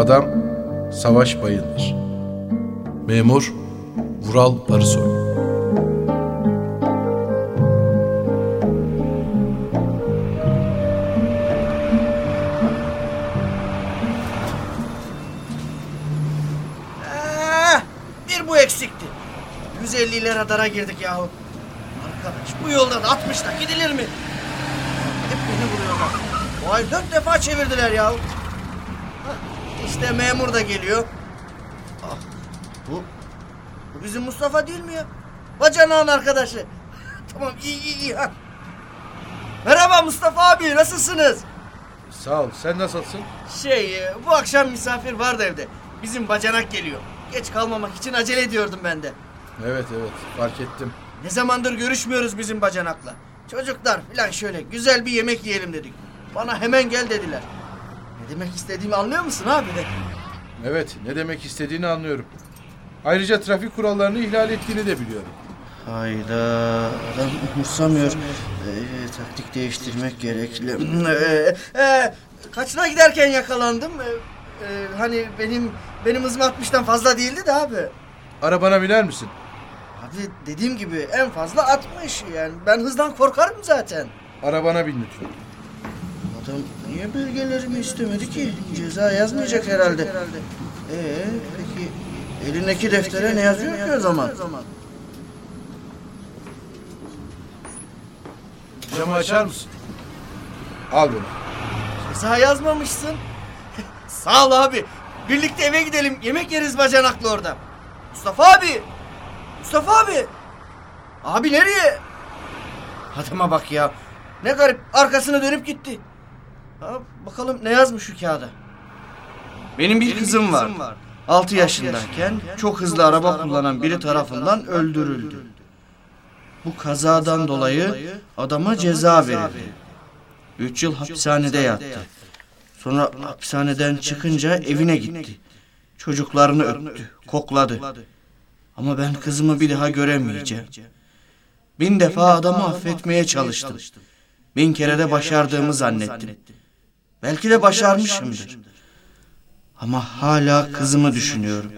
Adam Savaş Bayındır. Memur Vural Arısoy. Ah, bir bu eksikti. 150 ile radara girdik yahu. Arkadaş bu yolda da 60'la gidilir mi? Hep beni vuruyorlar. Bu ay dört defa çevirdiler yahu. Hah, İşte memur da geliyor. Ah, bu, bu bizim Mustafa değil mi ya? Bacanağın arkadaşı. tamam iyi iyi iyi. ha. Merhaba Mustafa abi nasılsınız? Sağ ol. Sen nasılsın? Şey e, bu akşam misafir vardı evde. Bizim bacanak geliyor. Geç kalmamak için acele ediyordum ben de. Evet evet fark ettim. Ne zamandır görüşmüyoruz bizim bacanakla. Çocuklar falan şöyle güzel bir yemek yiyelim dedik. Bana hemen gel dediler. Demek istediğimi anlıyor musun abi? Evet ne demek istediğini anlıyorum. Ayrıca trafik kurallarını ihlal ettiğini de biliyorum. Hayda adam umursamıyor. Ee, taktik değiştirmek gerekli. Ee, e, kaçına giderken yakalandım. Ee, e, hani benim benim hızım 60'tan fazla değildi de abi. Arabana biner misin? Abi dediğim gibi en fazla 60 yani ben hızdan korkarım zaten. Arabana bin lütfen. Adam niye belgelerimi istemedi ki? Ceza yazmayacak herhalde. Ee peki elindeki deftere ne yazıyor ki o zaman? Camı açar mısın? Al bunu. Ceza yazmamışsın. Sağ ol abi. Birlikte eve gidelim. Yemek yeriz bacanaklı orada. Mustafa abi. Mustafa abi. Abi nereye? Adama bak ya. Ne garip. Arkasını dönüp gitti. Ha, bakalım ne yazmış şu kağıda. Benim bir kızım var. 6 yaşındayken çok hızlı araba kullanan biri tarafından öldürüldü. Bu kazadan dolayı adama ceza verildi. 3 yıl hapishanede yattı. Sonra hapishaneden çıkınca evine gitti. Çocuklarını öptü, kokladı. Ama ben kızımı bir daha göremeyeceğim. Bin defa adamı affetmeye çalıştım. Bin kere de başardığımı zannettim. Belki de başarmışımdır. Ama hala kızımı düşünüyorum.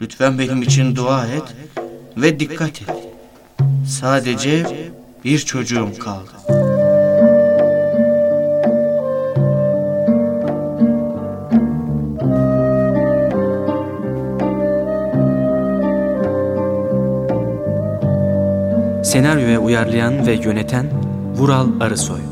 Lütfen benim için dua et ve dikkat et. Sadece bir çocuğum kaldı. Senaryoya uyarlayan ve yöneten Vural Arısoy.